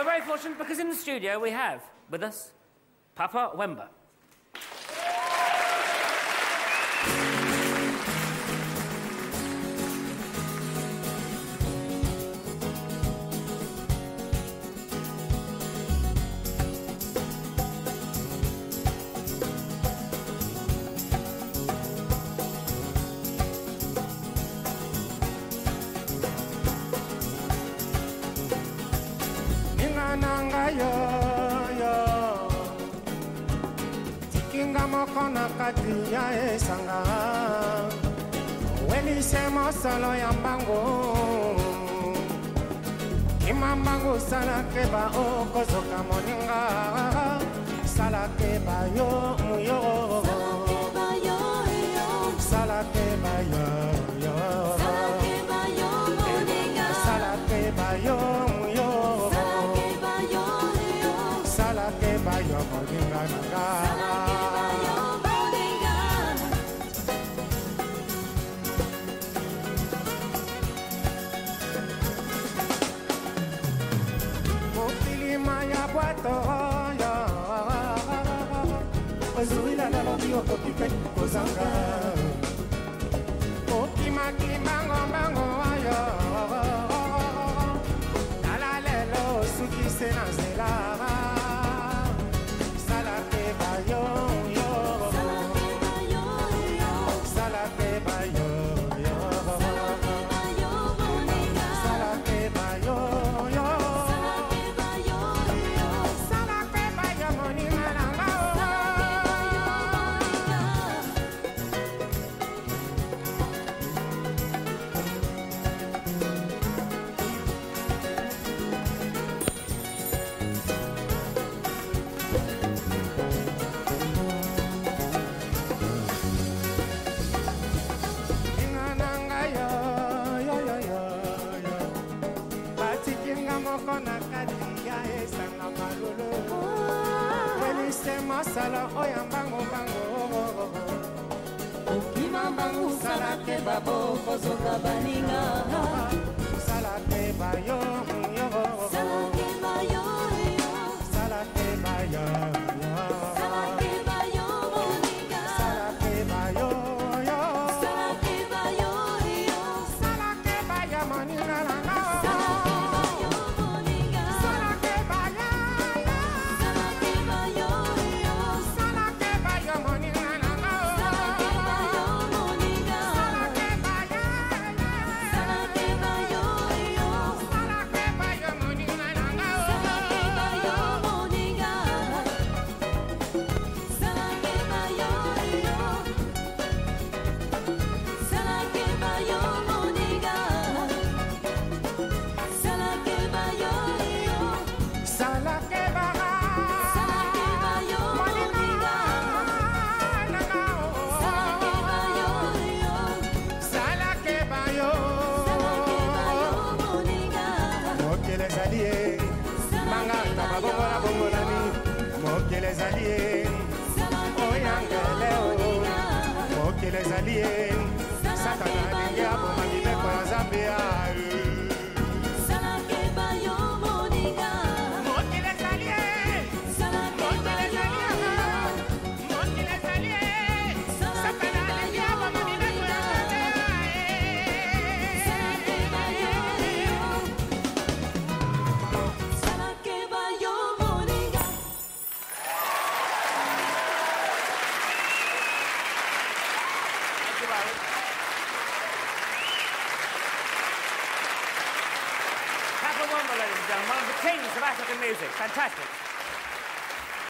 we're very fortunate because in the studio we have with us Papa Wemba. yo tikinga moko na kati ya esanga welise mosolo ya mbango kima mbango sala keba okozoka moninga sala keba yo muyoo batoroyo ozwila nalobi okotika kozanga okimakimango-mbango oyo tala lelo osukise na nzela moko na kati ya esanga malolo ah. elise masala oyo mbangobango okima mbangu sala te babokozoka baninga sala te bayo sala te bayo Sala banga na babongola bongolami mokili ezali ye oyanga leo mokili ezali ye satana alingi aboma mibeko ya zambe ayo Harper, ladies and gentlemen, one of the kings of African music. Fantastic.